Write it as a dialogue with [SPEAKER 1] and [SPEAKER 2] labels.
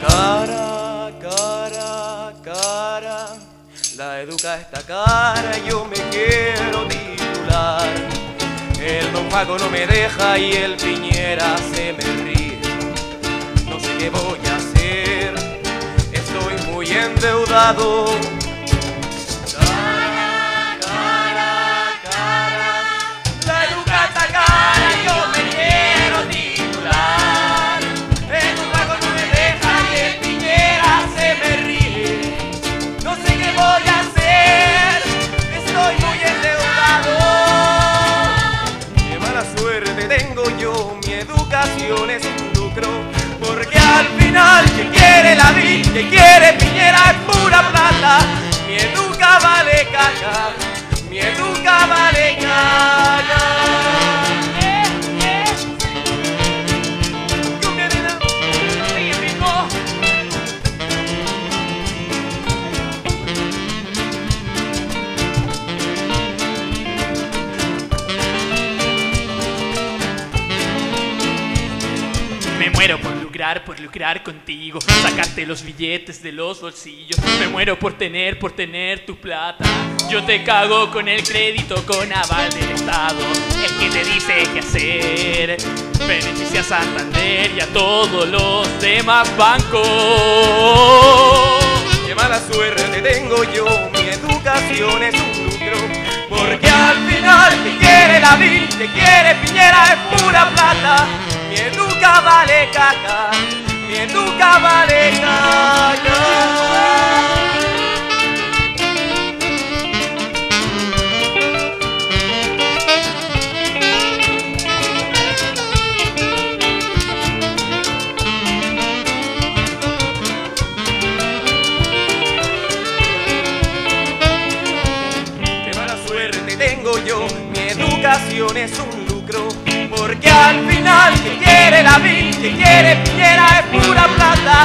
[SPEAKER 1] Cara, cara, cara, la educa esta cara yo me quiero Paco no me deja y el Piñera se me ríe. No sé qué voy a hacer, estoy muy endeudado. Vida, quien quiere Piñera es pura plata. Mi educa vale caca, mi educa vale caca.
[SPEAKER 2] Muero por por lucrar contigo, sacarte los billetes de los bolsillos. Me muero por tener, por tener tu plata. Yo te cago con el crédito, con aval del Estado. El que te dice qué hacer. Beneficia a Santander y a todos los demás bancos.
[SPEAKER 1] Qué mala suerte tengo yo, mi educación es un lucro. Porque al final, que quiere la vida, que quiere Piñera es pura caca, educa vale caca. Qué mala suerte tengo yo, mi educación es un que quiere Piñera es pura plata.